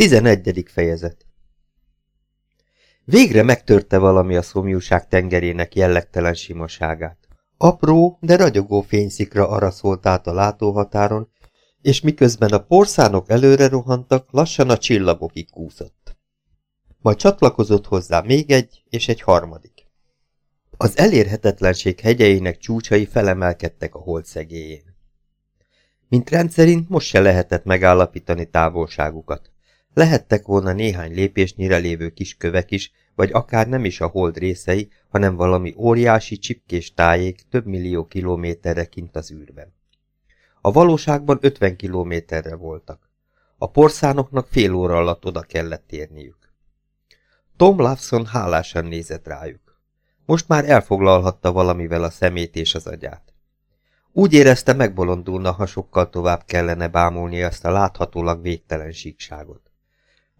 Tizenegyedik fejezet Végre megtörte valami a szomjúság tengerének jellegtelen simaságát. Apró, de ragyogó fényszikra araszolt át a látóhatáron, és miközben a porszánok előre rohantak, lassan a csillagokig kúszott. Majd csatlakozott hozzá még egy, és egy harmadik. Az elérhetetlenség hegyeinek csúcsai felemelkedtek a hold. Mint rendszerint most se lehetett megállapítani távolságukat. Lehettek volna néhány lépésnyire lévő kis kövek is, vagy akár nem is a hold részei, hanem valami óriási csipkés tájék több millió kilométerre kint az űrben. A valóságban 50 kilométerre voltak. A porszánoknak fél óra alatt oda kellett érniük. Tom Lawson hálásan nézett rájuk. Most már elfoglalhatta valamivel a szemét és az agyát. Úgy érezte megbolondulna, ha sokkal tovább kellene bámulni ezt a láthatólag végtelen síkságot.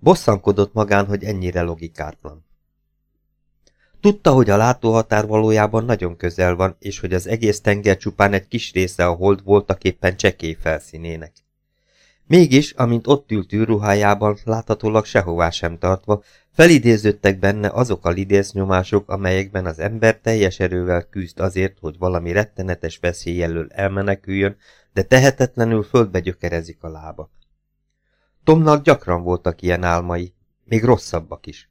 Bosszankodott magán, hogy ennyire logikátlan. Tudta, hogy a látóhatár valójában nagyon közel van, és hogy az egész tenger csupán egy kis része a hold voltak éppen csekély felszínének. Mégis, amint ott ült űrruhájában, láthatólag sehová sem tartva, felidéződtek benne azok a lidésznyomások, amelyekben az ember teljes erővel küzd azért, hogy valami rettenetes veszély elől elmeneküljön, de tehetetlenül földbe gyökerezik a lába. Tomnak gyakran voltak ilyen álmai, még rosszabbak is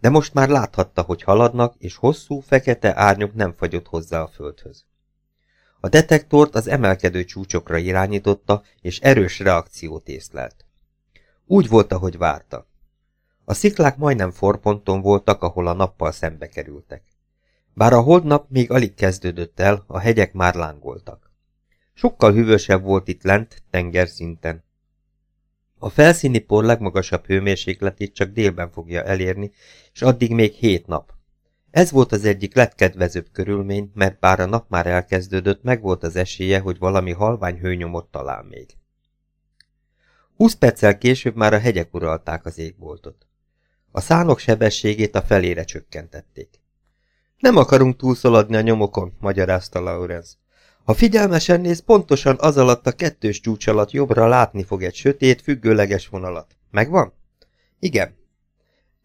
de most már láthatta, hogy haladnak, és hosszú, fekete árnyok nem fagyott hozzá a földhöz. A detektort az emelkedő csúcsokra irányította, és erős reakciót észlelt. Úgy volt, ahogy várta. A sziklák majdnem forponton voltak, ahol a nappal szembe kerültek. Bár a holdnap még alig kezdődött el, a hegyek már lángoltak. Sokkal hűvösebb volt itt lent, tengerszinten. A felszíni por legmagasabb hőmérsékletét csak délben fogja elérni, és addig még hét nap. Ez volt az egyik legkedvezőbb körülmény, mert bár a nap már elkezdődött, meg volt az esélye, hogy valami halvány hőnyomot talál még. Húsz perccel később már a hegyek uralták az égboltot. A szánok sebességét a felére csökkentették. Nem akarunk túlszaladni a nyomokon, magyarázta Laurence. Ha figyelmesen néz, pontosan az alatt a kettős csúcs alatt jobbra látni fog egy sötét, függőleges vonalat. Megvan? Igen.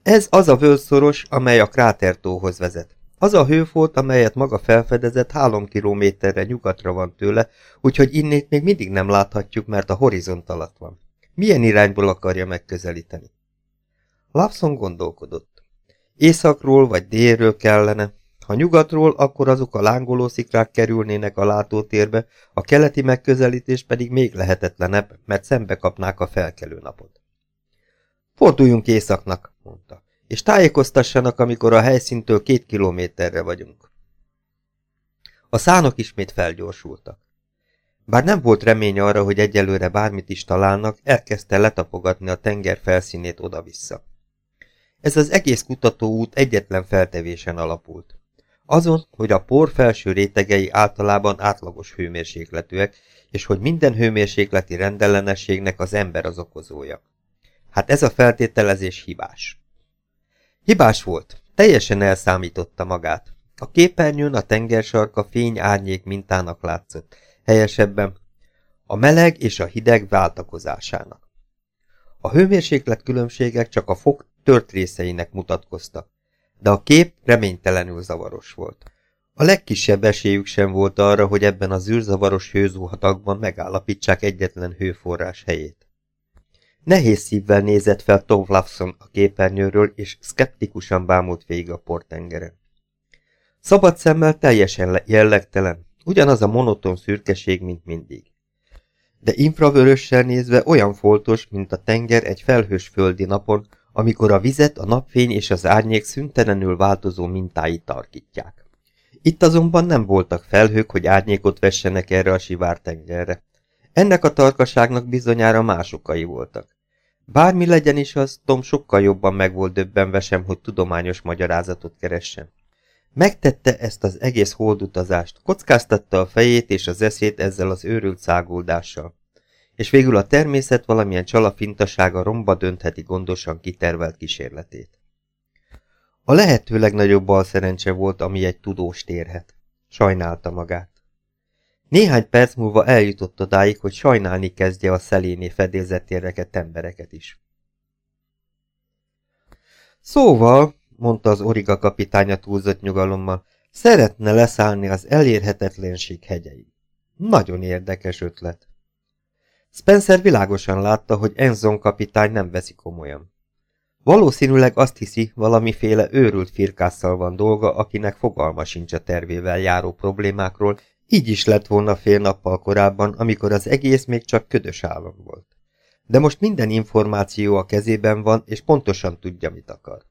Ez az a völszoros, amely a krátertóhoz vezet. Az a hőfolt, amelyet maga felfedezett, három kilométerre nyugatra van tőle, úgyhogy innét még mindig nem láthatjuk, mert a horizont alatt van. Milyen irányból akarja megközelíteni? Lapson gondolkodott. Északról vagy délről kellene, ha nyugatról, akkor azok a lángoló szikrák kerülnének a látótérbe, a keleti megközelítés pedig még lehetetlenebb, mert szembe kapnák a felkelő napot. Forduljunk északnak, mondta, és tájékoztassanak, amikor a helyszíntől két kilométerre vagyunk. A szánok ismét felgyorsultak. Bár nem volt remény arra, hogy egyelőre bármit is találnak, elkezdte letapogatni a tenger felszínét oda-vissza. Ez az egész kutatóút egyetlen feltevésen alapult. Azon, hogy a por felső rétegei általában átlagos hőmérsékletűek, és hogy minden hőmérsékleti rendellenességnek az ember az okozója. Hát ez a feltételezés hibás. Hibás volt, teljesen elszámította magát. A képernyőn a tengersarka fény-árnyék mintának látszott, helyesebben a meleg és a hideg váltakozásának. A hőmérséklet különbségek csak a fog tört részeinek mutatkoztak, de a kép reménytelenül zavaros volt. A legkisebb esélyük sem volt arra, hogy ebben az űrzavaros hőzóhatagban megállapítsák egyetlen hőforrás helyét. Nehéz szívvel nézett fel Tom Lawson a képernyőről, és szkeptikusan bámult végig a portengeren. Szabad szemmel teljesen jellegtelen, ugyanaz a monoton szürkeség, mint mindig. De infravörössel nézve olyan foltos, mint a tenger egy felhős földi napon, amikor a vizet a napfény és az árnyék szüntelenül változó mintái tarkítják. Itt azonban nem voltak felhők, hogy árnyékot vessenek erre a sivár tengerre. Ennek a tarkaságnak bizonyára más okai voltak. Bármi legyen is az, Tom sokkal jobban meg volt döbbenve sem, hogy tudományos magyarázatot keressen. Megtette ezt az egész holdutazást, kockáztatta a fejét és az eszét ezzel az őrült száguldással és végül a természet valamilyen csalafintasága romba döntheti gondosan kitervelt kísérletét. A lehető legnagyobb balszerencse volt, ami egy tudós térhet. Sajnálta magát. Néhány perc múlva eljutott odáig, hogy sajnálni kezdje a szeléné fedélzetére embereket is. Szóval, mondta az Origa kapitánya túlzott nyugalommal, szeretne leszállni az elérhetetlenség hegyei. Nagyon érdekes ötlet. Spencer világosan látta, hogy Enzon kapitány nem veszi komolyan. Valószínűleg azt hiszi, valamiféle őrült firkásszal van dolga, akinek fogalma sincs a tervével járó problémákról, így is lett volna fél nappal korábban, amikor az egész még csak ködös álom volt. De most minden információ a kezében van, és pontosan tudja, mit akar.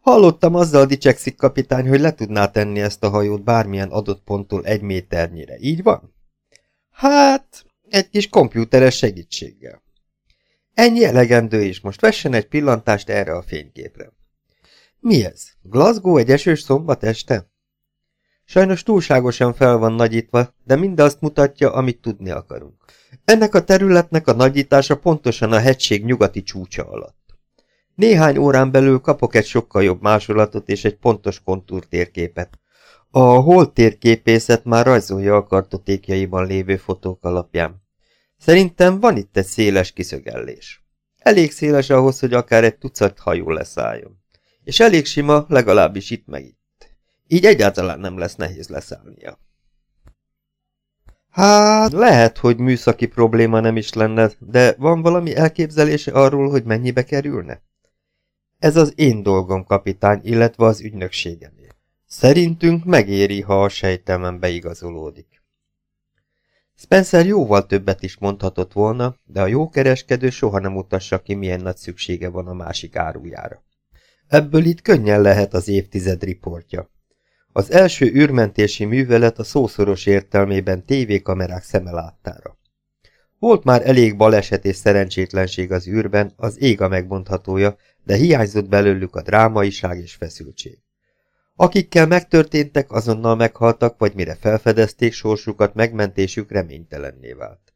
Hallottam azzal dicsekszik kapitány, hogy le tudná tenni ezt a hajót bármilyen adott ponttól egy méternyire, így van? Hát, egy kis kompjúteres segítséggel. Ennyi elegendő is, most vessen egy pillantást erre a fényképre. Mi ez? Glasgow egy esős szombat este? Sajnos túlságosan fel van nagyítva, de mindazt mutatja, amit tudni akarunk. Ennek a területnek a nagyítása pontosan a hegység nyugati csúcsa alatt. Néhány órán belül kapok egy sokkal jobb másolatot és egy pontos kontúrtérképet. A hold térképészet már rajzolja a kartotékjaiban lévő fotók alapján. Szerintem van itt egy széles kiszögellés. Elég széles ahhoz, hogy akár egy tucat hajó leszálljon. És elég sima, legalábbis itt meg itt. Így egyáltalán nem lesz nehéz leszállnia. Hát, lehet, hogy műszaki probléma nem is lenne, de van valami elképzelése arról, hogy mennyibe kerülne? Ez az én dolgom, kapitány, illetve az ügynökségemé. Szerintünk megéri, ha a sejtelmen beigazolódik. Spencer jóval többet is mondhatott volna, de a jó kereskedő soha nem utassa ki, milyen nagy szüksége van a másik árujára. Ebből itt könnyen lehet az évtized riportja. Az első űrmentési művelet a szószoros értelmében tévékamerák szeme láttára. Volt már elég baleset és szerencsétlenség az űrben, az ég a megmondhatója, de hiányzott belőlük a drámaiság és feszültség. Akikkel megtörténtek, azonnal meghaltak, vagy mire felfedezték sorsukat, megmentésük reménytelenné vált.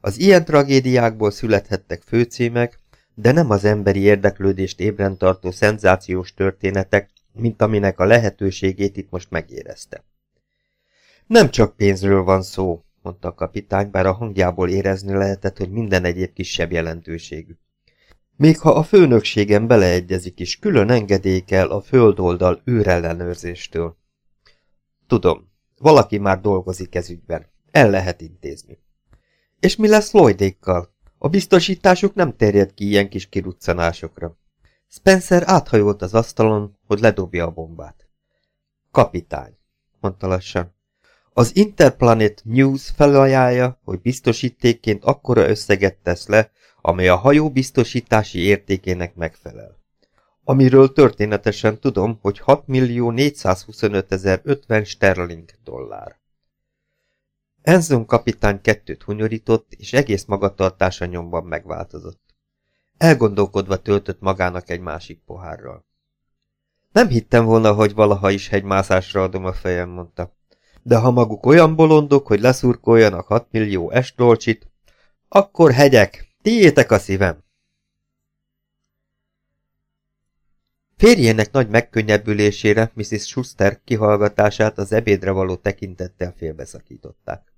Az ilyen tragédiákból születhettek főcímek, de nem az emberi érdeklődést ébren tartó szenzációs történetek, mint aminek a lehetőségét itt most megérezte. Nem csak pénzről van szó, mondta a kapitány, bár a hangjából érezni lehetett, hogy minden egyéb kisebb jelentőségű. Még ha a főnökségen beleegyezik is, külön engedékel a földoldal űrellenőrzéstől. Tudom, valaki már dolgozik ez ügyben. El lehet intézni. És mi lesz Lloydékkal? A biztosításuk nem terjed ki ilyen kis kiruccanásokra. Spencer áthajolt az asztalon, hogy ledobja a bombát. Kapitány, mondta lassan. Az Interplanet News felajánlja, hogy biztosítékként akkora összeget tesz le, amely a hajó biztosítási értékének megfelel. Amiről történetesen tudom, hogy 6 millió 425 ezer 50 sterling dollár. Enzon kapitány kettőt hunyorított, és egész magatartása nyomban megváltozott. Elgondolkodva töltött magának egy másik pohárral. Nem hittem volna, hogy valaha is hegymászásra adom a fejem, mondta. De ha maguk olyan bolondok, hogy leszurkoljanak 6 millió estolcsit, akkor hegyek, Tiétek a szívem! Férjének nagy megkönnyebbülésére Mrs. Schuster kihallgatását az ebédre való tekintettel félbeszakították.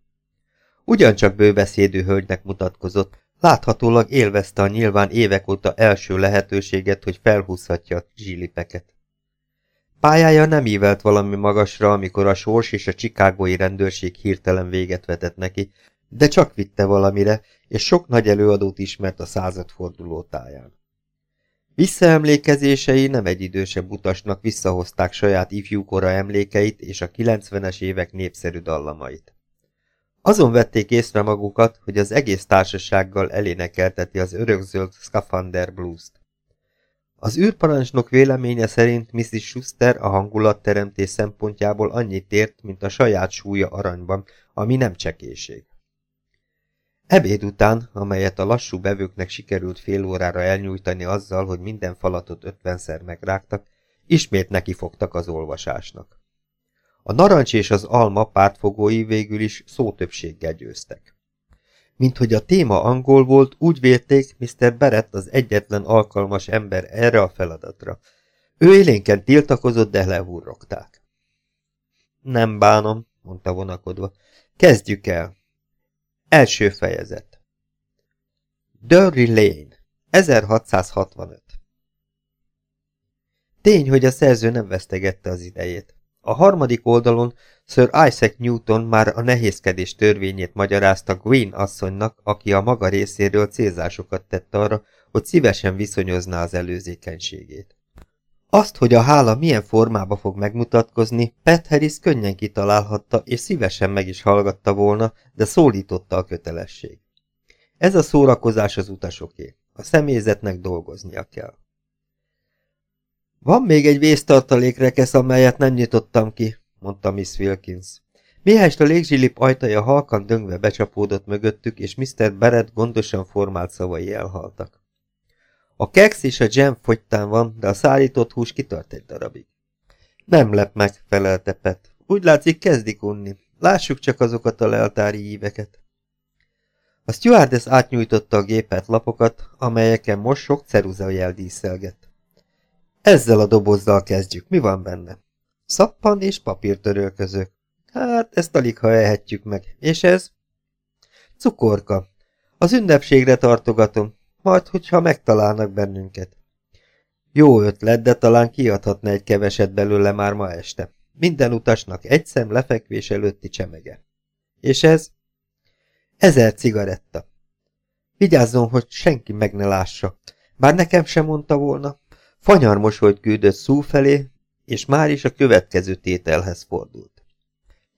Ugyancsak bőbeszédű hölgynek mutatkozott, láthatólag élvezte a nyilván évek óta első lehetőséget, hogy felhúzhatja a zsilipeket. Pályája nem ívelt valami magasra, amikor a sors és a csikágói rendőrség hirtelen véget vetett neki, de csak vitte valamire, és sok nagy előadót ismert a századforduló táján. Visszaemlékezései nem egy idősebb utasnak visszahozták saját ifjúkora emlékeit és a 90-es évek népszerű dallamait. Azon vették észre magukat, hogy az egész társasággal elénekelteti az örökzöld Scafander Blues-t. Az űrparancsnok véleménye szerint Mrs. Schuster a hangulatteremtés szempontjából annyit ért, mint a saját súlya aranyban, ami nem csekéség. Ebéd után, amelyet a lassú bevőknek sikerült fél órára elnyújtani azzal, hogy minden falatot ötvenszer megrágtak, ismét nekifogtak az olvasásnak. A narancs és az alma pártfogói végül is szótöbbséggel győztek. Mint hogy a téma angol volt, úgy vélték, Mr. Berett az egyetlen alkalmas ember erre a feladatra. Ő élénken tiltakozott, de lehúrrogták. Nem bánom, mondta vonakodva. Kezdjük el. Első fejezet Derry Lane 1665 Tény, hogy a szerző nem vesztegette az idejét. A harmadik oldalon Sir Isaac Newton már a nehézkedés törvényét magyarázta Gwyn asszonynak, aki a maga részéről célzásokat tett arra, hogy szívesen viszonyozná az előzékenységét. Azt, hogy a hála milyen formába fog megmutatkozni, Pat Harris könnyen kitalálhatta, és szívesen meg is hallgatta volna, de szólította a kötelesség. Ez a szórakozás az utasoké. A személyzetnek dolgoznia kell. Van még egy vésztartalékrekesz, amelyet nem nyitottam ki, mondta Miss Wilkins. Mihelyst a légzsilip ajtaja halkan döngve becsapódott mögöttük, és Mr. Barrett gondosan formált szavai elhaltak. A keks és a jam fogytán van, de a szállított hús kitart egy darabig. Nem lep meg, felelte Pet. Úgy látszik, kezdik unni. Lássuk csak azokat a leltári íveket. A stewardess átnyújtotta a gépet lapokat, amelyeken most sok ceruzajel díszelgett. Ezzel a dobozzal kezdjük. Mi van benne? Szappan és papírtörölközők. Hát, ezt alig ha ehetjük meg. És ez? Cukorka. Az ünnepségre tartogatom, majd hogyha megtalálnak bennünket. Jó ötlet, de talán kiadhatna egy keveset belőle már ma este. Minden utasnak egy szem lefekvés előtti csemege. És ez? Ezer cigaretta. Vigyázzon, hogy senki meg ne lássa. Bár nekem sem mondta volna. Fanyar mosolyt küldött szú felé, és már is a következő tételhez fordult.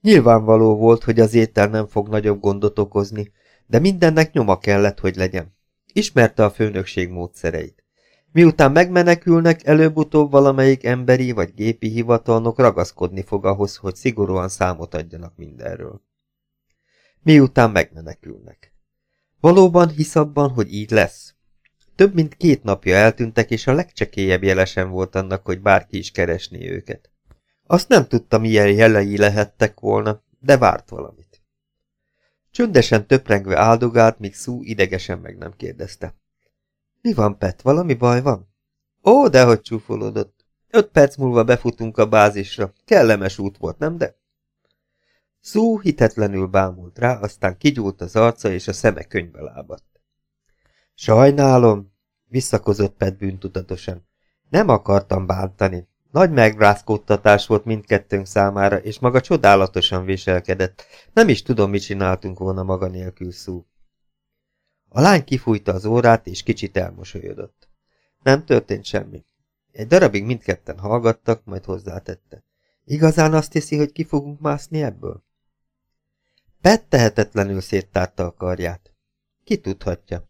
Nyilvánvaló volt, hogy az étel nem fog nagyobb gondot okozni, de mindennek nyoma kellett, hogy legyen. Ismerte a főnökség módszereit. Miután megmenekülnek, előbb-utóbb valamelyik emberi vagy gépi hivatalnok ragaszkodni fog ahhoz, hogy szigorúan számot adjanak mindenről. Miután megmenekülnek. Valóban hisz abban, hogy így lesz? Több mint két napja eltűntek, és a legcsekélyebb jelesen volt annak, hogy bárki is keresni őket. Azt nem tudta, milyen jelei lehettek volna, de várt valamit. Csöndesen töprengve áldogált, míg Szú idegesen meg nem kérdezte. Mi van, Pet, valami baj van? Ó, dehogy csúfolódott. Öt perc múlva befutunk a bázisra. Kellemes út volt, nem de? Szú hitetlenül bámult rá, aztán kigyúlt az arca, és a szeme könyvbe lábadt. Sajnálom, visszakozott Pet bűntudatosan. Nem akartam bántani. Nagy megrázkódtatás volt mindkettőnk számára, és maga csodálatosan viselkedett. Nem is tudom, mit csináltunk volna maga nélkül szó. A lány kifújta az órát, és kicsit elmosolyodott. Nem történt semmi. Egy darabig mindketten hallgattak, majd hozzátette. Igazán azt hiszi, hogy ki fogunk mászni ebből? Pet tehetetlenül széttárta a karját. Ki tudhatja.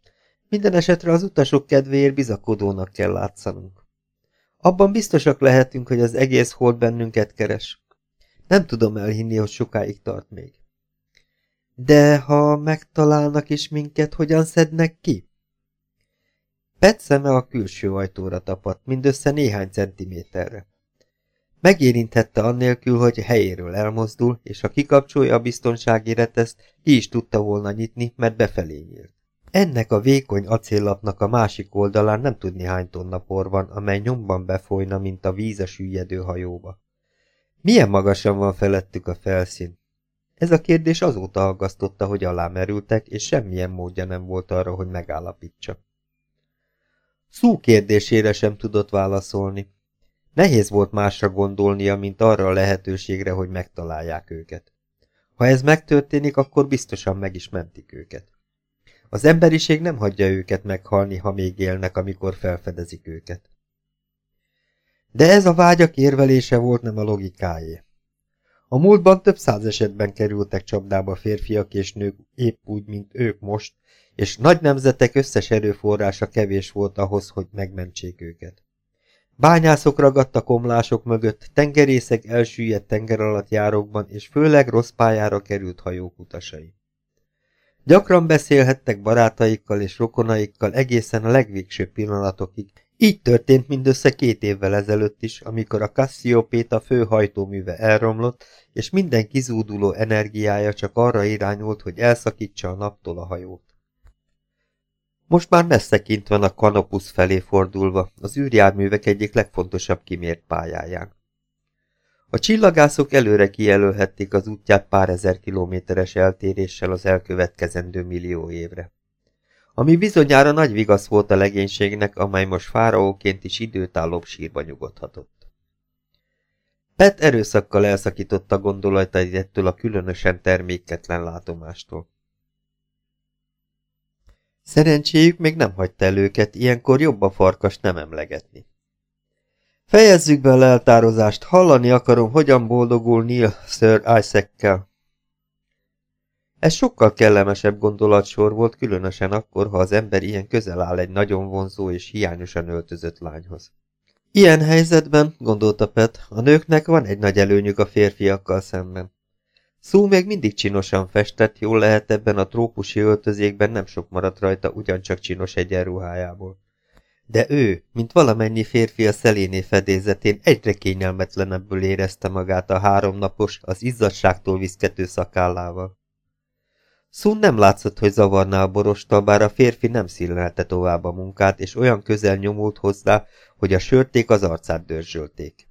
Minden esetre az utasok kedvéért bizakodónak kell látszanunk. Abban biztosak lehetünk, hogy az egész hold bennünket keres. Nem tudom elhinni, hogy sokáig tart még. De ha megtalálnak is minket, hogyan szednek ki? Pet szeme a külső ajtóra tapadt, mindössze néhány centiméterre. Megérinthette annélkül, hogy helyéről elmozdul, és ha kikapcsolja a biztonsági reteszt, ki is tudta volna nyitni, mert befelé nyílt. Ennek a vékony acéllapnak a másik oldalán nem tudni hány tonna por van, amely nyomban befolyna, mint a víz a hajóba. Milyen magasan van felettük a felszín? Ez a kérdés azóta aggasztotta, hogy alámerültek, és semmilyen módja nem volt arra, hogy megállapítsa. Szú kérdésére sem tudott válaszolni. Nehéz volt másra gondolnia, mint arra a lehetőségre, hogy megtalálják őket. Ha ez megtörténik, akkor biztosan meg is mentik őket. Az emberiség nem hagyja őket meghalni, ha még élnek, amikor felfedezik őket. De ez a vágyak érvelése volt nem a logikájé. A múltban több száz esetben kerültek csapdába férfiak és nők épp úgy, mint ők most, és nagy nemzetek összes erőforrása kevés volt ahhoz, hogy megmentsék őket. Bányászok ragadtak komlások mögött, tengerészek elsüllyedt tenger alatt járókban, és főleg rossz pályára került hajók utasai. Gyakran beszélhettek barátaikkal és rokonaikkal egészen a legvégső pillanatokig. Így történt mindössze két évvel ezelőtt is, amikor a Cassiopeia fő hajtóműve elromlott, és minden kizúduló energiája csak arra irányult, hogy elszakítsa a naptól a hajót. Most már messze kint van a Kanopusz felé fordulva, az űrjárművek egyik legfontosabb kimért pályáján. A csillagászok előre kijelölhették az útját pár ezer kilométeres eltéréssel az elkövetkezendő millió évre. ami bizonyára nagy vigasz volt a legénységnek, amely most fáraóként is időtállóbb sírba nyugodhatott. Pet erőszakkal elszakította gondolatait ettől a különösen terméketlen látomástól. Szerencséjük még nem hagyta el őket, ilyenkor jobb a farkas nem emlegetni. Fejezzük be a leltározást, hallani akarom, hogyan boldogul Neil Sir Isaac-kel. Ez sokkal kellemesebb gondolatsor volt, különösen akkor, ha az ember ilyen közel áll egy nagyon vonzó és hiányosan öltözött lányhoz. Ilyen helyzetben, gondolta Pet, a nőknek van egy nagy előnyük a férfiakkal szemben. Szó még mindig csinosan festett, jól lehet ebben a trópusi öltözékben nem sok maradt rajta ugyancsak csinos egyenruhájából. De ő, mint valamennyi férfi a szeléné fedélzetén egyre kényelmetlenebből érezte magát a háromnapos, az izzadságtól viszkető szakállával. Szún nem látszott, hogy zavarná a borostal, bár a férfi nem színlelte tovább a munkát, és olyan közel nyomult hozzá, hogy a sörték az arcát dörzsölték.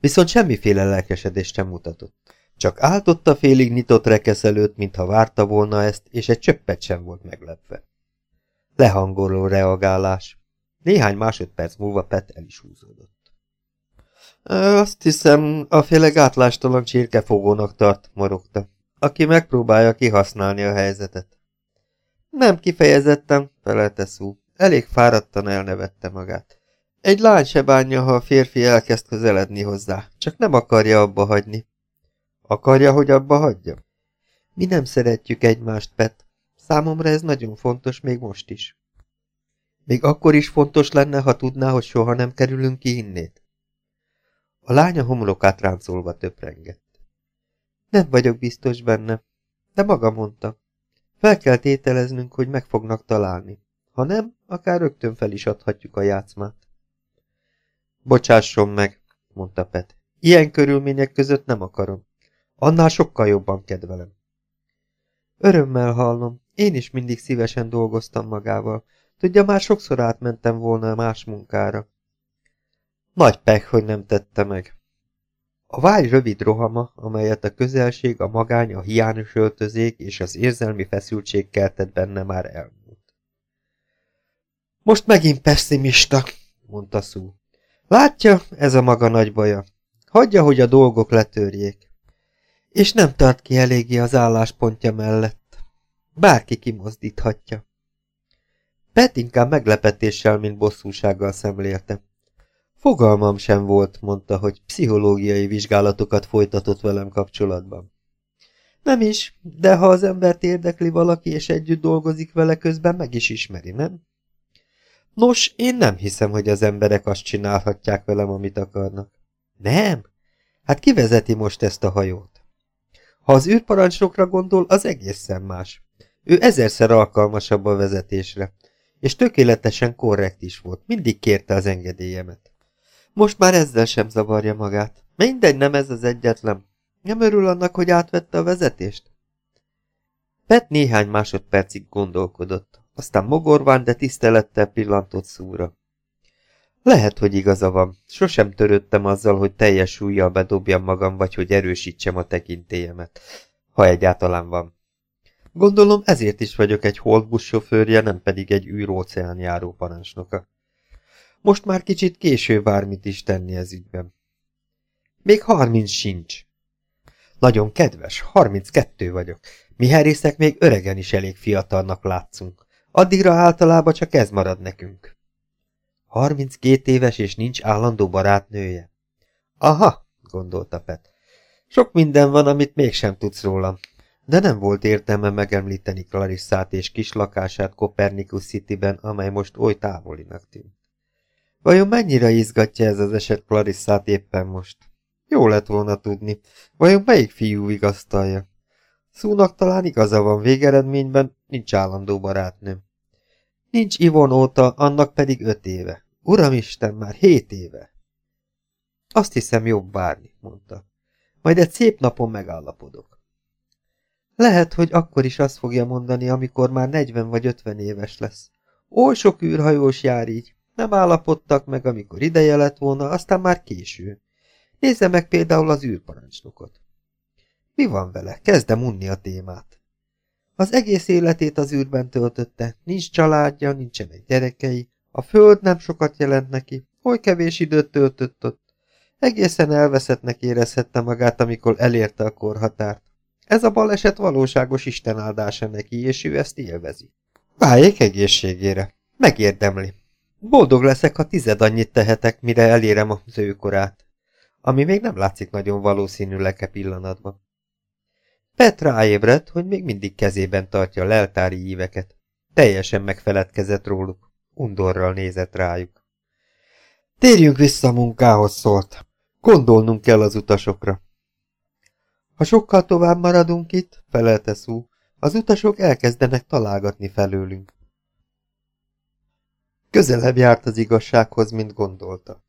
Viszont semmiféle lelkesedést sem mutatott. Csak áltott félig nyitott rekesz előtt, mintha várta volna ezt, és egy csöppet sem volt meglepve. Lehangoló reagálás. Néhány másodperc múlva Pet el is húzódott. Azt hiszem, a féle gátlástalan csirkefogónak tart, morogta aki megpróbálja kihasználni a helyzetet. Nem kifejezetten, felelte szó. Elég fáradtan elnevette magát. Egy lány se bánja, ha a férfi elkezd közeledni hozzá, csak nem akarja abba hagyni. Akarja, hogy abba hagyja? Mi nem szeretjük egymást, Pet. Számomra ez nagyon fontos, még most is. Még akkor is fontos lenne, ha tudná, hogy soha nem kerülünk ki innét. A lánya homlokát ráncolva töprengett. Nem vagyok biztos benne, de maga mondta. Fel kell tételeznünk, hogy meg fognak találni. Ha nem, akár rögtön fel is adhatjuk a játszmát. Bocsásson meg, mondta Pet. Ilyen körülmények között nem akarom. Annál sokkal jobban kedvelem. Örömmel hallom. Én is mindig szívesen dolgoztam magával. Tudja, már sokszor átmentem volna más munkára. Nagy pek, hogy nem tette meg. A vágy rövid rohama, amelyet a közelség, a magány, a hiányos öltözék és az érzelmi feszültség keltett benne már elmúlt. Most megint pessimista, mondta Szú. Látja, ez a maga nagy baja. Hagyja, hogy a dolgok letörjék. És nem tart ki eléggé az álláspontja mellett. Bárki kimozdíthatja. Pet inkább meglepetéssel, mint bosszúsággal szemlélte. Fogalmam sem volt, mondta, hogy pszichológiai vizsgálatokat folytatott velem kapcsolatban. Nem is, de ha az embert érdekli valaki, és együtt dolgozik vele közben, meg is ismeri, nem? Nos, én nem hiszem, hogy az emberek azt csinálhatják velem, amit akarnak. Nem? Hát ki vezeti most ezt a hajót? Ha az űrparancsnokra gondol, az egészen más. Ő ezerszer alkalmasabb a vezetésre, és tökéletesen korrekt is volt, mindig kérte az engedélyemet. Most már ezzel sem zavarja magát. Mindegy, nem ez az egyetlen. Nem örül annak, hogy átvette a vezetést? Pet néhány másodpercig gondolkodott, aztán mogorván, de tisztelettel pillantott szúra. Lehet, hogy igaza van. Sosem törődtem azzal, hogy teljes súlyjal bedobjam magam, vagy hogy erősítsem a tekintélyemet, ha egyáltalán van. Gondolom ezért is vagyok egy holdbusz sofőrje, nem pedig egy űróceán járó parancsnoka. Most már kicsit késő bármit is tenni ez ügyben. Még harminc sincs. Nagyon kedves, harminckettő vagyok. Mi herészek még öregen is elég fiatalnak látszunk. Addigra általában csak ez marad nekünk. Harminckét éves és nincs állandó barátnője. Aha, gondolta Pet. Sok minden van, amit mégsem tudsz rólam. De nem volt értelme megemlíteni Clarissát és kis lakását Copernicus Cityben, amely most oly távolinak tűnt. Vajon mennyire izgatja ez az eset Clarissát éppen most? Jó lett volna tudni. Vajon melyik fiú vigasztalja? Szúnak talán igaza van végeredményben, nincs állandó barátnőm. Nincs Ivon óta, annak pedig öt éve. Uramisten, már hét éve. Azt hiszem jobb várni, mondta. Majd egy szép napon megállapodok. Lehet, hogy akkor is azt fogja mondani, amikor már negyven vagy ötven éves lesz. Oly sok űrhajós jár így. Nem állapodtak meg, amikor ideje lett volna, aztán már késő. Nézze meg például az űrparancsnokot. Mi van vele? Kezdem unni a témát. Az egész életét az űrben töltötte, nincs családja, nincsenek gyerekei, a föld nem sokat jelent neki, oly kevés időt töltött ott. Egészen elveszettnek érezhette magát, amikor elérte a korhatárt. Ez a baleset valóságos Isten áldása neki, és ő ezt élvezi. Váljék egészségére. Megérdemli. Boldog leszek, ha tized annyit tehetek, mire elérem az ő korát. Ami még nem látszik nagyon valószínű leke pillanatban. Pet ráébredt, hogy még mindig kezében tartja a leltári íveket. Teljesen megfeledkezett róluk. Undorral nézett rájuk. Térjünk vissza a munkához, szólt. Gondolnunk kell az utasokra. Ha sokkal tovább maradunk itt, felelte Szú, az utasok elkezdenek találgatni felőlünk. Közelebb járt az igazsághoz, mint gondolta.